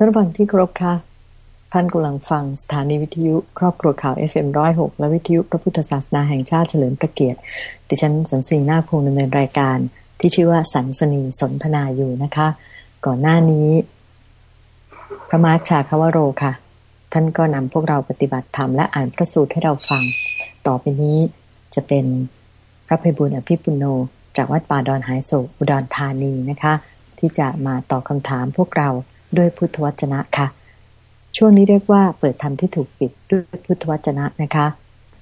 ท่านฟังที่ครพค่ะ ท่านกำลังฟังสถานีวิทยุ ครอบครัวข่าว FM106 และวิทยุพระพุทธศาสนาแห่งชาติเฉลิมพระเกียรติ ดิฉันสันสีนาคงดำเนินรายการ ที่ชื่อว่าสันสนีสนทนาอยู่นะคะ ก่อนหน้านี้ พระมาร์ชาคาวโรค่ะ ท่านก็นำพวกเราปฏิบัติธรรมและอ่านพระสูตรให้เราฟัง ต่อไปนี้จะเป็นพระภัยบุญอภิปุโน จากวัดป่าดอนหายโศกอุดรธานีนะคะ ที่จะมาตอบคำถามพวกเรา ด้วยพุทธวจนะค่ะ ช่วงนี้เรียกว่าเปิดธรรมที่ถูกปิดด้วยพุทธวจนะนะคะ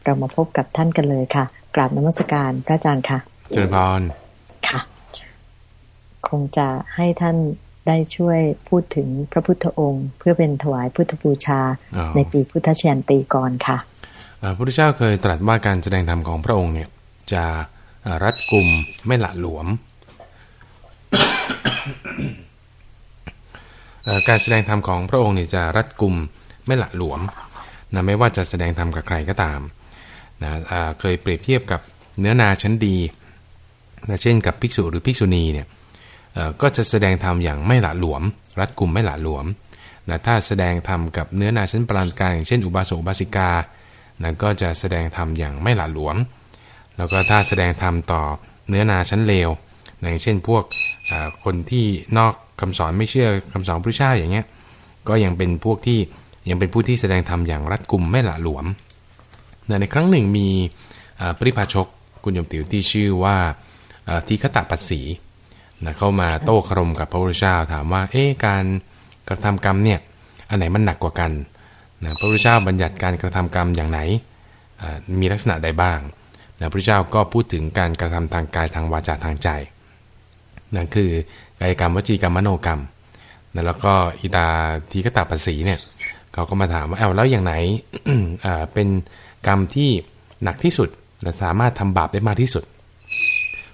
เรามาพบกับท่านกันเลยค่ะ กราบนมัสการพระอาจารย์ค่ะ เจริญพรค่ะ คงจะให้ท่านได้ช่วยพูดถึงพระพุทธองค์ เพื่อเป็นถวายพุทธบูชาอ๋อในปีพุทธเชียนตีก่อนค่ะเอ่อพระพุทธเจ้าเคยตรัสว่าการแสดงธรรมของพระองค์เนี่ยจะเอ่อรัดกุมไม่หละหลวมเอ่อ การแสดงธรรมของพระองค์เนี่ยจะรัดกุมไม่หละหลวมนะไม่ว่าจะแสดงธรรมกับใครก็ตามนะเคยเปรียบเทียบกับเนื้อนาชั้นดีนะเช่นกับภิกษุหรือภิกษุณีเนี่ยก็จะแสดงธรรมอย่างไม่หละหลวม รัดกุมไม่หละหลวมนะถ้าแสดงธรรมกับเนื้อนาชั้นปานกลางอย่างเช่นอุบาสกอุบาสิกานะก็จะแสดงธรรมอย่างไม่หละหลวม แล้วก็ถ้าแสดงธรรมต่อเนื้อนาชั้นเลว อย่างเช่นพวกคนที่นอกคำสอนไม่เชื่อคำสอนพระพุทธเจ้าอย่างเงี้ยก็ยังเป็นพวกที่ยังเป็นผู้ที่แสดงธรรมอย่างรัดกุมไม่หละหลวม ในครั้งหนึ่งมีปริพาชกคุณยมติวที่ชื่อว่าทีฆตาปัสสีนะเข้ามาโต้คารมกับพระพุทธเจ้าถามว่าเอ๊การกระทำกรรมเนี่ยอันไหนมันหนักกว่ากันนะพระพุทธเจ้าบัญญัติการกระทำกรรมอย่างไหนมีลักษณะใดบ้างนะพระพุทธเจ้าก็พูดถึงการกระทำทางกายทางวาจาทางใจ นั่นคือกายกรรมวจีกรรมมโนกรรมนะแล้วก็อีตาทีกตาภาษีเนี่ยเขาก็มาถามว่าเอาแล้วอย่างไหนเป็นกรรมที่หนักที่สุดและสามารถทำบาปได้มากที่สุด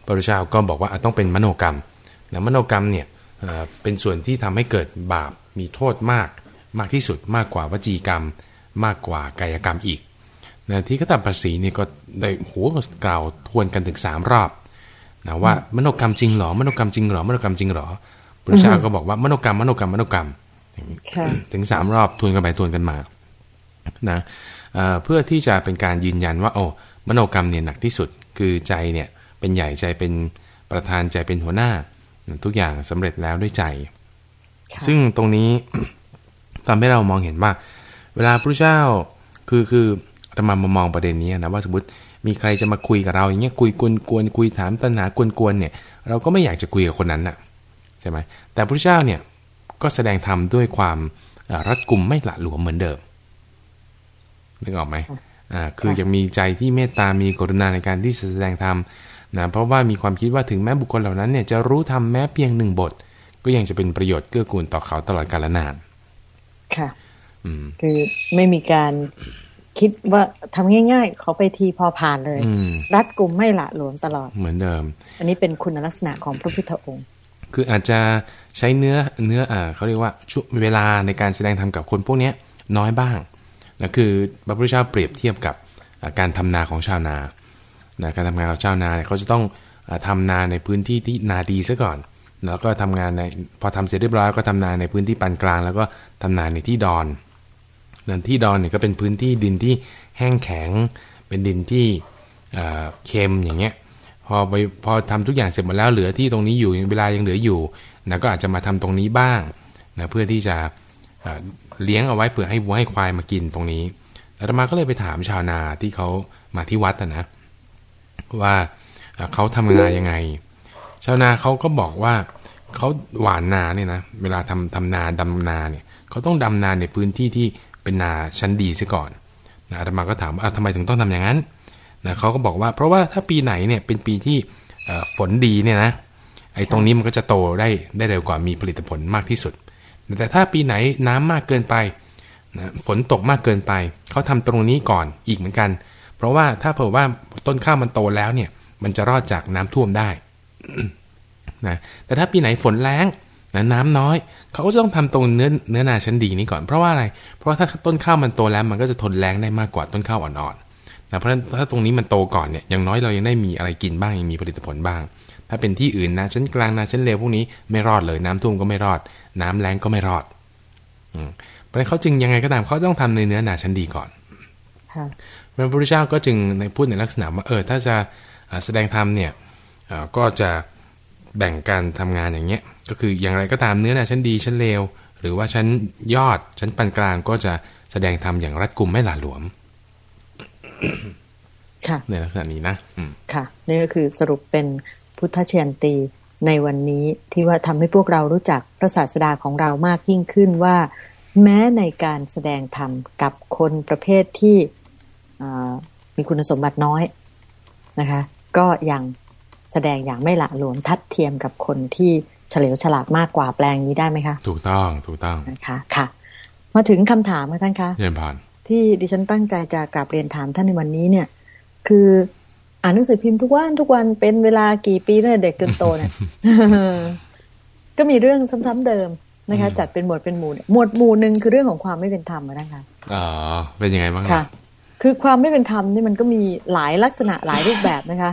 พระพุทธเจ้าก็บอกว่าต้องเป็นมโนกรรมนะมโนกรรมเนี่ยเป็นส่วนที่ทำให้เกิดบาปมีโทษมากมากที่สุดมากกว่าวจีกรรม มากกว่ากายกรรมอีกนะที่กตาภาษีเนี่ยก็ได้โหกล่าวทวนกันถึงสามรอบ นะว่ามโนกรรมจริงเหรอมโนกรรมจริงเหรอมโนกรรมจริงเหรอพระเจ้าก็บอกว่ามโนกรรมมโนกรรมมโนกรรมอย่างนี้ค่ะถึงสามรอบทวนกันไปทวนกันมานะเอ่อเพื่อที่จะเป็นการยืนยันว่าโอ้มโนกรรมเนี่ยหนักที่สุดคือใจเนี่ยเป็นใหญ่ใจเป็นประธานใจเป็นหัวหน้า ทุกอย่างสำเร็จแล้วด้วยใจค่ะซึ่งตรงนี้ทำให้เรามองเห็นว่า เวลาพระเจ้าคือคือเรามามองประเด็นนี้นะว่าสมมติ มีใครจะมาคุยกับเราอย่างเงี้ยคุยกวนกวนคุยถามตัณหากวนกวนเนี่ย เราก็ไม่อยากจะคุยกับคนนั้นน่ะใช่ไหมแต่พระเจ้าเนี่ยก็แสดงธรรมด้วยความเอ่อรัดกุมไม่หละหลวมเหมือนเดิมนึกออกไหมอ่าคือยังมีใจที่เมตตา มีกรุณาในการที่จะแสดงธรรมนะเพราะว่ามีความคิดว่าถึงแม้บุคคลเหล่านั้นเนี่ยจะรู้ธรรมแม้เพียงหนึ่งบท ก็ยังจะเป็นประโยชน์เกื้อกูลต่อเขาตลอดกาลนาน ค่ะ อืมคือไม่มีการ คิดว่าทำง่ายๆเขาไปทีพอผ่านเลยอืมรัดกุมไม่ละหลวมตลอด เหมือนเดิม อันนี้เป็นคุณลักษณะของพระพุทธองค์ คืออาจจะใช้เนื้อเนื้ออ่าเขาเรียกว่าช่วงเวลาในการแสดงธรรมกับคนพวกเนี้ยน้อยบ้างนะคือพระพุทธเจ้าเปรียบเทียบกับอ่าการทำนาของชาวนานะการทำงานของชาวนาเนี่ยเขาจะต้องอ่าทำนาในพื้นที่ที่นาดีซะก่อน แล้วก็ทำงานในพอทำเสร็จเรียบร้อยก็ทำนาในพื้นที่ปานกลาง แล้วก็ทำนาในที่ดอน นั่นที่ดอนเนี่ยก็เป็นพื้นที่ดินที่แห้งแข็ง เป็นดินที่เค็มอย่างเงี้ย พอไปพอทำทุกอย่างเสร็จหมดแล้วเหลือที่ตรงนี้อยู่เวลายังเหลืออยู่นะก็อาจจะมาทำตรงนี้บ้างนะเพื่อที่จะเลี้ยงเอาไว้เผื่อให้วัวให้ควายมากินตรงนี้อาตมาก็เลยไปถามชาวนาที่เขามาที่วัดนะว่าเขาทำนายังไง ชาวนาเขาก็บอกว่าเขาหว่านนาเนี่ยนะเวลาทำทำนาดำนาเนี่ยเขาต้องดำนาในพื้นที่ที่ เป็นนาชั้นดีซะก่อนนะอาตมาก็ถามว่าทำไมถึงต้องทำอย่างนั้นนะเขาก็บอกว่าเพราะว่าถ้าปีไหนเนี่ยเป็นปีที่ฝนดีเนี่ยนะไอ้ตรงนี้มันก็จะโตได้ได้เร็วกว่ามีผลิตผลมากที่สุด แต่ถ้าปีไหนน้ำมากเกินไปนะฝนตกมากเกินไปเขาทำตรงนี้ก่อนอีกเหมือนกัน เพราะว่าถ้าเผื่อว่าต้นข้าวมันโตแล้วเนี่ย มันจะรอดจากน้ำท่วมได้นะแต่ถ้าปีไหนฝนแรง นะน้ำน้อยเขาก็จะต้องทำตรงเนื้อเนื้อนาชั้นดีนี้ก่อนเพราะว่าอะไร เพราะว่าถ้าต้นข้าวมันโตแล้วมันก็จะทนแรงได้มากกว่าต้นข้าวอ่อนๆนะเพราะฉะนั้นถ้าตรงนี้มันโตก่อนเนี่ยอย่างน้อยเรายังได้มีอะไรกินบ้างยังมีผลิตผลบ้าง ถ้าเป็นที่อื่นนะชั้นกลางนะชั้นเลวพวกนี้ไม่รอดเลยน้ำท่วมก็ไม่รอด น้ำแรงก็ไม่รอดเพราะฉะนั้นเขาจึงยังไงก็ตามเขาต้องทำในเนื้อหนาชั้นดีก่อนพระพุทธเจ้าก็จึงในพูดในลักษณะว่าเออถ้าจะแสดงธรรมเนี่ยก็จะ แบ่งการทำงานอย่างเงี้ย ก็คืออย่างไรก็ตามเนื้อหนาชั้นดีชั้นเลว หรือว่าชั้นยอดชั้นปานกลางก็จะแสดงธรรมอย่างรัดกุมไม่หลาหลวม ค่ะ ในลักษณะนี้นะค่ะนี่ก็คือสรุปเป็นพุทธเชียนตีในวันนี้ที่ว่าทำให้พวกเรารู้จักพระศาสดาของเรามากยิ่งขึ้นว่า แม้ในการแสดงธรรมกับคนประเภทที่มีคุณสมบัติน้อยนะคะ ก็ยัง แสดงอย่างไม่ละหลวมทัดเทียมกับคนที่เฉลียวฉลาดมากกว่าแปลงนี้ได้ไหมคะ ถูกต้องถูกต้องนะคะค่ะ มาถึงคำถามค่ะท่านคะเรียนผ่านที่ดิฉันตั้งใจจะกลับเรียนถามท่านในวันนี้เนี่ย คืออ่านหนังสือพิมพ์ทุกวันทุกวันเป็นเวลากี่ปีตั้งแต่เด็กจนโตเนี่ยก็มีเรื่องซ้ำๆเดิมนะคะ จัดเป็นหมวดเป็นหมู่หมวดหมู่หนึ่งคือเรื่องของความไม่เป็นธรรมนะคะอ๋อเป็นยังไงบ้างค่ะ คือความไม่เป็นธรรมนี่มันก็มีหลายลักษณะหลายรูปแบบนะคะ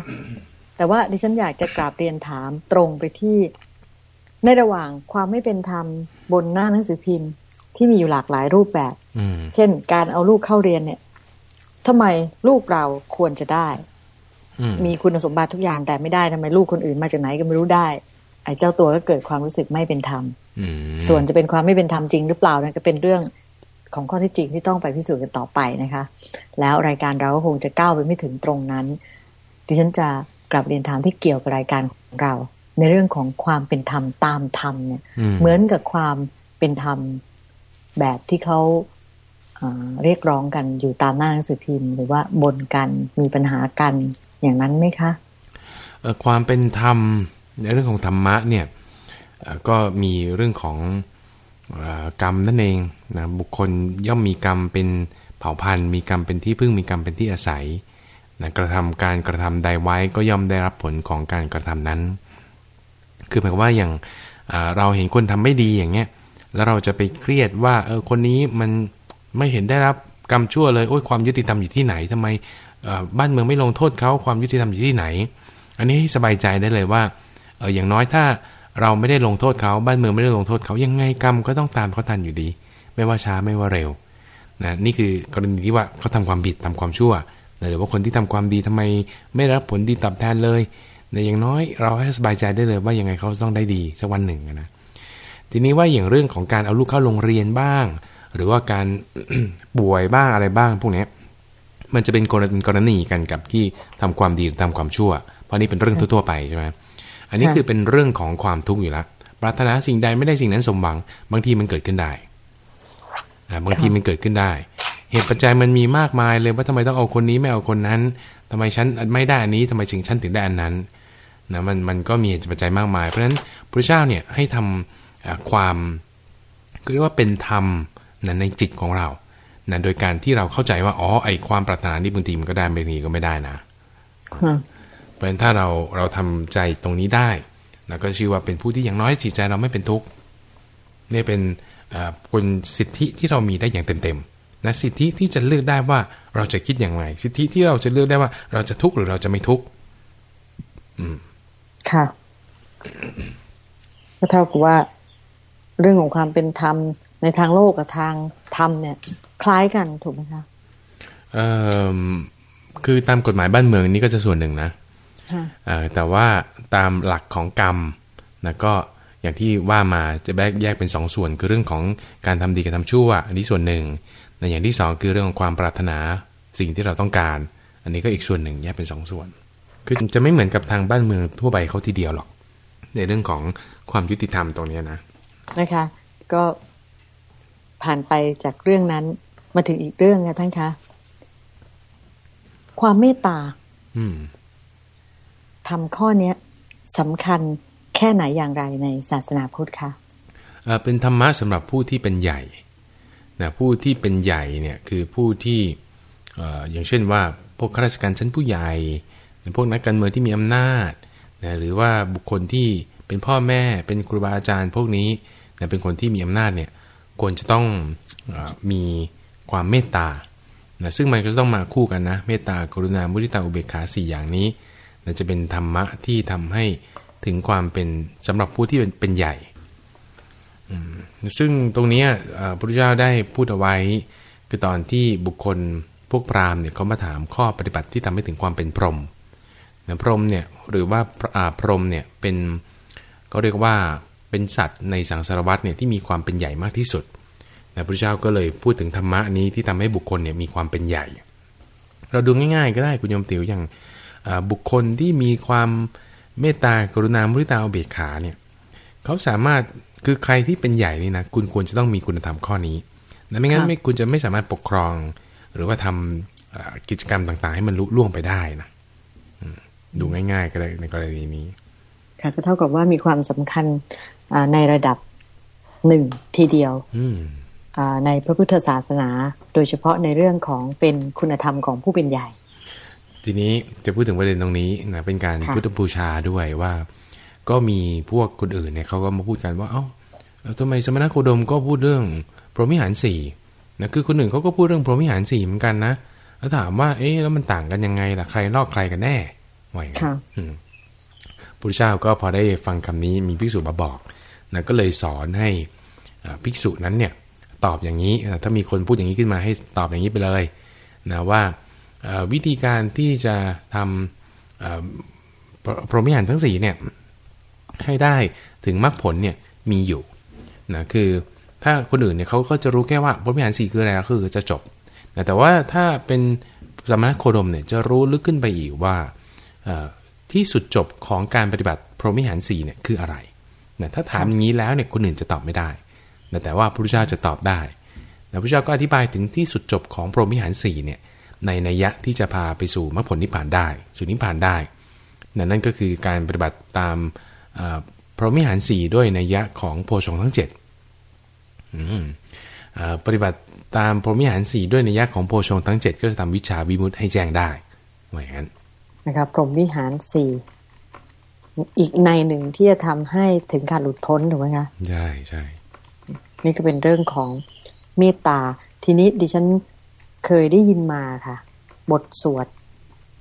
แต่ว่าดิฉันอยากจะกราบเรียนถามตรงไปที่ ในระหว่างความไม่เป็นธรรมบนหน้าหนังสือพิมพ์ ที่มีอยู่หลากหลายรูปแบบเช่น การเอาลูกเข้าเรียนเนี่ยทำไมลูกเราควรจะได้มีคุณสมบัติทุกอย่างแต่ไม่ได้ทำไมลูกคนอื่นมาจากไหนก็ไม่รู้ได้ ไอ้เจ้าตัวก็เกิดความรู้สึกไม่เป็นธรรมส่วนจะเป็นความไม่เป็นธรรมจริงหรือเปล่านั่นก็เป็นเรื่องของข้อที่จริงที่ต้องไปพิสูจน์กันต่อไปนะคะ แล้วรายการเราก็คงจะก้าวไปไม่ถึงตรงนั้น ดิฉันจะ กลับเรียนถามที่เกี่ยวกับรายการของเรา ในเรื่องของความเป็นธรรมตามธรรมเนี่ยเหมือนกับความเป็นธรรมแบบที่เขาเรียกร้องกันอยู่ตามหน้าหนังสือพิมพ์ หรือว่าบนกันมีปัญหากันอย่างนั้นไหมคะความเป็นธรรมในเรื่องของธรรมะเนี่ยก็มีเรื่องของกรรมนั่นเองนะบุคคลย่อมมีกรรมเป็นเผ่าพันธุ์ มีกรรมเป็นที่พึ่งมีกรรมเป็นที่อาศัย นะกระทำการกระทำใดไว้ก็ย่อมได้รับผลของการกระทำนั้น คือหมายว่าอย่างเราเห็นคนทำไม่ดีอย่างเงี้ย แล้วเราจะไปเครียดว่าเออคนนี้มันไม่เห็นได้รับกรรมชั่วเลยโอ้ยความยุติธรรมอยู่ที่ไหนทำไมบ้านเมืองไม่ลงโทษเขาความยุติธรรมอยู่ที่ไหน อันนี้ให้สบายใจได้เลยว่าเอออย่างน้อยถ้าเราไม่ได้ลงโทษเขาบ้านเมืองไม่ได้ลงโทษเขายังไงกรรมก็ต้องตามเขาทันอยู่ดี ไม่ว่าช้าไม่ว่าเร็วนะนี่คือกรณีที่ว่าเขาทำความผิดทำความชั่ว หรือว่าคนที่ทำความดีทำไมไม่รับผลดีตอบแทนเลยแต่อย่างน้อยเราให้สบายใจได้เลยว่ายังไงเขาต้องได้ดีสักวันหนึ่งนะทีนี้ว่าอย่างเรื่องของการเอาลูกเข้าโรงเรียนบ้าง หรือว่าการป่วยบ้างอะไรบ้าง พวกนี้มันจะเป็นกรณีกรณีกันกับที่ทำความดีหรือทำความชั่ว เพราะนี่เป็นเรื่องทั่ว ๆ ไปใช่ไหมอันนี้คือเป็นเรื่องของความทุกข์อยู่แล้วปรารถนาสิ่งใดไม่ได้สิ่งนั้นสมหวัง บางทีมันเกิดขึ้นได้บางทีมันเกิดขึ้นได้ เหตุปัจจัยมันมีมากมายเลยว่าทำไมต้องเอาคนนี้ไม่เอาคนนั้นทำไมฉันไม่ได้อันนี้ทำไมถึงฉันถึงได้อันนั้นนะมันมันก็มีเหตุปัจจัยมากมาย เพราะฉะนั้นพระเจ้าเนี่ยให้ทำความเรียกว่าเป็นธรรมในจิตของเรานะโดยการที่เราเข้าใจว่าอ๋อไอความปรารถนานี่บางทีมันก็ได้บางทีก็ไม่ได้นะเพราะฉะนั้นถ้าเราเราทำใจตรงนี้ได้นะก็ชื่อว่าเป็นผู้ที่อย่างน้อยจิตใจเราไม่เป็นทุกข์นี่เป็นเป็นสิทธิที่เรามีได้อย่างเต็มๆ นะสิทธิที่จะเลือกได้ว่าเราจะคิดอย่างไรสิทธิที่เราจะเลือกได้ว่า เราจะทุกข์หรือเราจะไม่ทุกข์อืม ค่ะก็เท่ากับว่า เรื่องของความเป็นธรรมในทางโลกกับทางธรรมเนี่ย คล้ายกันถูกไหมคะเอ่อคือตามกฎหมายบ้านเมืองนี่ก็จะส่วนหนึ่งนะแต่ว่าตามหลักของกรรมนะก็อย่างที่ว่ามาจะแยกแยกเป็นสองส่วน คือเรื่องของการทำดีกับทำชั่ว อันนี้ส่วนหนึ่ง ในอย่างที่สองคือเรื่องของความปรารถนาสิ่งที่เราต้องการ อันนี้ก็อีกส่วนหนึ่งแยกเป็นสองส่วน คือจะไม่เหมือนกับทางบ้านเมืองทั่วไปเขาทีเดียวหรอก ในเรื่องของความยุติธรรมตรงนี้นะนะคะ ก็ผ่านไปจากเรื่องนั้นมาถึงอีกเรื่องนะท่านคะความเมตตาทำข้อเนี้ยสำคัญแค่ไหนอย่างไรในศาสนาพุทธคะเป็นธรรมะสำหรับผู้ที่เป็นใหญ่ นะผู้ที่เป็นใหญ่เนี่ยคือผู้ที่อย่างเช่นว่าพวกข้าราชการชั้นผู้ใหญ่พวกนักการเมืองที่มีอำนาจนะหรือว่าบุคคลที่เป็นพ่อแม่เป็นครูบาอาจารย์ พวกนี้นะเป็นคนที่มีอำนาจเนี่ยควรจะต้องอมีความเมตตานะซึ่งมันก็ต้องมาคู่กันนะเมตตากรุณามุทิตาอุเบกขาสี่อย่างนี้นะจะเป็นธรรมะที่ทำให้ถึงความเป็นสำหรับผู้ที่เป็นปนใหญ่ ซึ่งตรงนี้พระพุทธเจ้าได้พูดเอาไว้ คือตอนที่บุคคลพวกพราหมณ์เนี่ยเขามาถามข้อปฏิบัติที่ทำให้ถึงความเป็นพรหมนะพรหมเนี่ยหรือว่าพรหมเนี่ยเป็นก็เรียกว่าเป็นสัตว์ในสังสารวัฏเนี่ยที่มีความเป็นใหญ่มากที่สุดนะพระพุทธเจ้าก็เลยพูดถึงธรรมะนี้ที่ทำให้บุคคลเนี่ยมีความเป็นใหญ่ เราดูง่าย ๆ ก็ได้คุณโยมติ๋วอย่างบุคคลที่มีความเมตตากรุณามุทิตาอเบกขาเนี่ยเขาสามารถ คือใครที่เป็นใหญ่นี่นะคุณควรจะต้องมีคุณธรรมข้อนี้นะไม่งั้นครับไม่คุณจะไม่สามารถปกครอง หรือว่าทำอ่ากิจกรรมต่างๆ ให้มันลุล่วงไปได้นะอืมดูง่าย ๆ ก็ได้ในกรณีนี้ ค่ะก็เท่ากับว่ามีความสำคัญอ่าในระดับหนึ่งทีเดียวอืมอ่าในพระพุทธศาสนา โดยเฉพาะในเรื่องของเป็นคุณธรรมของผู้เป็นใหญ่ ทีนี้จะพูดถึงประเด็นตรงนี้นะเป็นการค่ะพุทธบูชาด้วยว่า ก็มีพวกคนอื่นเนี่ยเขาก็มาพูดกันว่า เอ้าแล้วทำไมสมณโคดมก็พูดเรื่องพรหมิหารสี่นะคือคนอื่นเขาก็พูดเรื่องพรหมิหารสี่เหมือนกันนะแล้วถามว่า เอ๊ะแล้วมันต่างกันยังไงล่ะใครลอกใครกันแน่ว่าอย่างนั้นค่ะอืมพุทธเจ้าก็พอได้ฟังคำนี้มีภิกษุมาบอกนะก็เลยสอนให้อ่าภิกษุนั้นเนี่ยตอบอย่างนี้อ่าถ้ามีคนพูดอย่างนี้ขึ้นมาให้ตอบอย่างนี้ไปเลยนะว่าเอ่อวิธีการที่จะทำเอ่อพรพรหมิหารทั้งสี่เนี่ย ให้ได้ถึงมรรคผลเนี่ยมีอยู่นะคือถ้าคนอื่นเนี่ยเขาก็จะรู้แค่ว่าพรหมิหารสี่คืออะไรก็คือจะจบนะแต่ว่าถ้าเป็นสมณโคดมเนี่ยจะรู้ลึกขึ้นไปอีกว่าที่สุดจบของการปฏิบัติพรหมิหารสี่เนี่ยคืออะไรนะถ้าถามอย่างนี้แล้วเนี่ยคนอื่นจะตอบไม่ได้นะแต่ว่าพระพุทธเจ้าจะตอบได้นะพระพุทธเจ้าก็อธิบายถึงที่สุดจบของพรหมิหารสี่เนี่ยในนัยยะที่จะพาไปสู่มรรคผลนิพพานได้ สู่นิพพานได้นะนั่นก็คือการปฏิบัติตาม พรหมิหารสี่ด้วยนัยยะของโพชฌงค์ทั้งเจ็ดอืมเอ่อปฏิบัติตามพรหมิหารสี่ด้วยนัยยะของโพชฌงค์ทั้งเจ็ดก็จะทำวิชาวิมุตติให้แจ้งได้ว่าอย่างนั้นนะครับพรหมวิหารสี่อีกในหนึ่งที่จะทำให้ถึงการหลุดพ้นถูกไหมคะใช่ใช่นี่ก็เป็นเรื่องของเมตตา ทีนี้ดิฉันเคยได้ยินมาค่ะ บทสวด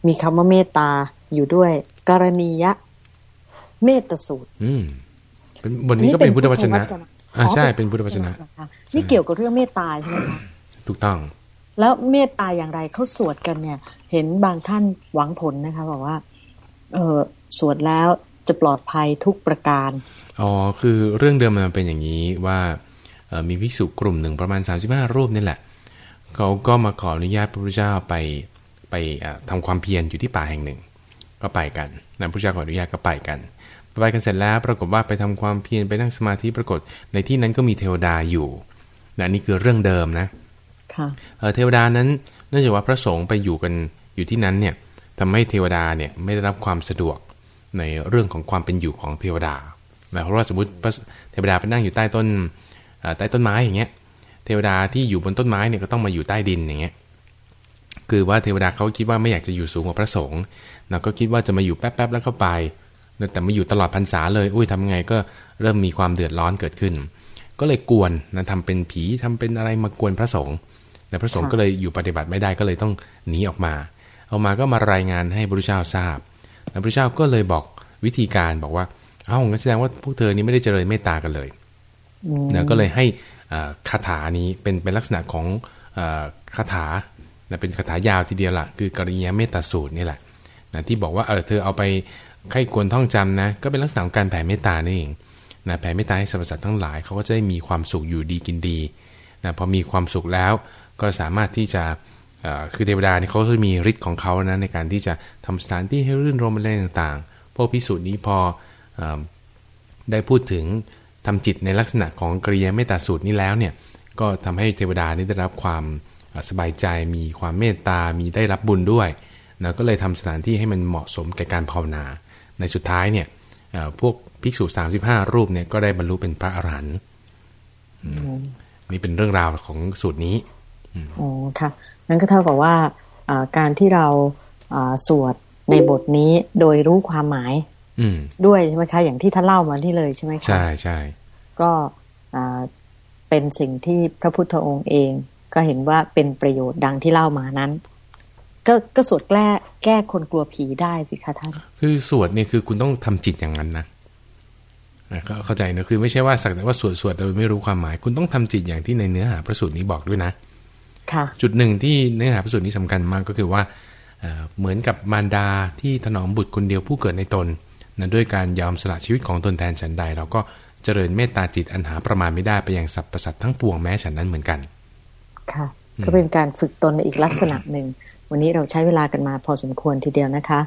มีคำว่าเมตตาอยู่ด้วย กรณียะ เมตตาสูตร อืมเป็นบทนี้ก็เป็นพุทธวจนะอ๋อ่าอใช่เป็นพุทธวจนะเหรอคนี่เกี่ยวกับเรื่องเมตตาใช่ไหมคะถูกต้อง แล้วเมตตาอย่างไรเขาสวดกันเนี่ย เห็นบางท่านหวังผลนะคะบอกว่า เออสวดแล้วจะปลอดภัยทุกประการ อ๋อ คือเรื่องเดิมมันเป็นอย่างนี้ว่าเอ่อมีภิกษุกลุ่มหนึ่งประมาณ 35 รูปนี่แหละ เขาก็มาขออนุญาตพระพุทธเจ้าไปไปเอ่อทำความเพียรอยู่ที่ป่าแห่งหนึ่ง ก็ไปกันนะพระพุทธเจ้าขออนุญาตก็ไปกัน ไปกันเสร็จแล้วปรากฏว่าไปทำความเพียรไปนั่งสมาธิปรากฏ ในที่นั้นก็มีเทวดาอยู่นะนี่คือเรื่องเดิมนะค่ะเทวดานั้นเนื่องจากว่าพระสงฆ์ไปอยู่กันอยู่ที่นั้นเนี่ยทำให้เทวดาเนี่ยไม่ได้รับความสะดวกในเรื่องของความเป็นอยู่ของเทวดาหมายความว่าสมมติเทวดาไปนั่งอยู่ใต้ต้นใต้ต้นไม้อย่างเงี้ย เทวดาที่อยู่บนต้นไม้เนี่ยก็ต้องมาอยู่ใต้ดินอย่างเงี้ย คือว่าเทวดาเขาคิดว่าไม่อยากจะอยู่สูงกว่าพระสงฆ์นะก็คิดว่าจะมาอยู่แป๊บๆแล้วก็ไป แต่มาอยู่ตลอดพรรษาเลย อุ้ยทำยังไงก็เริ่มมีความเดือดร้อนเกิดขึ้น ก็เลยกวนนะทำเป็นผีทำเป็นอะไรมากวนพระสงฆ์แต่พระสงฆ์ค่ะก็เลยอยู่ปฏิบัติไม่ได้ก็เลยต้องหนีออกมา เอามาก็มารายงานให้พระพุทธเจ้าทราบแล้วพระพุทธเจ้าก็เลยบอกวิธีการบอกว่า เอ้างั้นแสดงว่าพวกเธอนี้ไม่ได้เจริญเมตตากันเลยอืมนะก็เลยให้อ่าคาถานี้เป็นเป็นลักษณะของอ่าคาถานะเป็นคาถายาวทีเดียวละคือกริยาเมตตาสูตรนี่แหละนะที่บอกว่าเออเธอเอาไป ไข้ควรท่องจำนะ ก็เป็นลักษณะของการแผ่เมตตานี่เองนะแผ่เมตตาให้สรรพสัตว์ทั้งหลายเขาก็จะได้มีความสุขอยู่ดีกินดีนะพอมีความสุขแล้วก็สามารถที่จะคือเทวดาเนี่ยเขาก็มีฤทธิ์ของเขานะในการที่จะทำสถานที่ให้รื่นรมอะไรต่างๆ พวกพิสูจน์นี้พออได้พูดถึงทำจิตในลักษณะของกริยาเมตตาสูตรนี้แล้วเนี่ยก็ทำให้เทวดานี้ได้รับความสบายใจมีความเมตตามีได้รับบุญด้วยนะก็เลยทำสถานที่ให้มันเหมาะสมแก่การภาวนา ในสุดท้ายเนี่ยเอ่อพวกภิกษุ35รูปเนี่ยก็ได้บรรลุเป็นพระอรหันต์อืมนี่เป็นเรื่องราวของสูตรนี้อ๋อค่ะนั่นก็เท่ากับว่าอ่าการที่เราอ่าสวดในบทนี้โดยรู้ความหมายอืมด้วยใช่ไหมคะ อย่างที่ท่านเล่ามาที่เลยใช่ไหมคะใช่ใช่ก็อ่าเป็นสิ่งที่พระพุทธองค์เอง ก็เห็นว่าเป็นประโยชน์ดังที่เล่ามานั้น ก็ก็สวดแก้แก้คนกลัวผีได้สิคะท่าน คือสวดเนี่ยคือคุณต้องทำจิตอย่างนั้นนะเข้าใจนะคือไม่ใช่ว่าสักแต่ว่าสวดสวดโดยไม่รู้ความหมาย คุณต้องทำจิตอย่างที่ในเนื้อหาพระสูตรนี้บอกด้วยนะค่ะ จุดหนึ่งที่เนื้อหาพระสูตรนี้สำคัญมากก็คือว่าเหมือนกับมารดาที่ถนอมบุตรคนเดียวผู้เกิดในตนนะด้วยการยอมสละชีวิตของตนแทนฉันใด เราก็เจริญเมตตาจิตอันหาประมาณไม่ได้ไปยังสรรพสัตว์ทั้งปวงแม้ฉันนั้นเหมือนกัน ค่ะ ก็เป็นการฝึกตนในอีกลักษณะหนึ่ง วันนี้เราใช้เวลากันมาพอสมควรทีเดียวนะคะ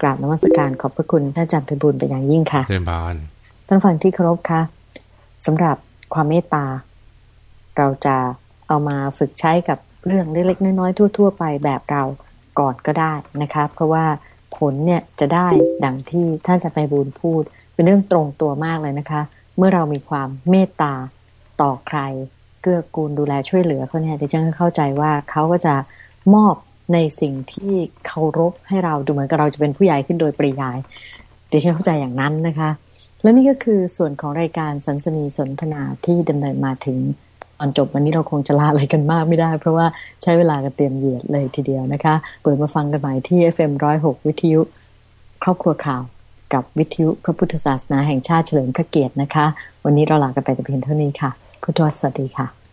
กราบนมัสการขอบพระคุณท่านอาจารย์ไพบุญเป็นอย่างยิ่งค่ะเรียนบานท่านฟังที่เคารพค่ะสำหรับความเมตตา เราจะเอามาฝึกใช้กับเรื่องเล็กๆน้อยๆทั่ว ๆ ไปแบบเราก่อนก็ได้นะคะ เพราะว่าผลเนี่ยจะได้ดังที่ท่านอาจารย์ไพบุญพูด เป็นเรื่องตรงตัวมากเลยนะคะ เมื่อเรามีความเมตตาต่อใครเกื้อกูลดูแลช่วยเหลือเขาเนี่ยดิฉันก็เข้าใจว่าเขาก็จะมอบ ในสิ่งที่เคารพให้เราดูเหมือนกับเราจะเป็นผู้ใหญ่ขึ้นโดยปริยายเดิฉันเข้าใจอย่างนั้นนะคะ และนี่ก็คือส่วนของรายการสันสนีสนทนาที่ดำเนินมาถึงตอนจบวันนี้เราคงจะลาอะไรกันมากไม่ได้ เพราะว่าใช้เวลากันเตรียมเหยียดเลยทีเดียวนะคะ เปิดมาฟังกันใหม่ที่ FM106 วิทยุครอบครัวข่าวกับวิทยุพระพุทธศาสนาแห่งชาติเฉลิมพระเกียรตินะคะ วันนี้เราลากันไปแต่เพียงเท่านี้ค่ะพุทธวสวัสดีค่ะ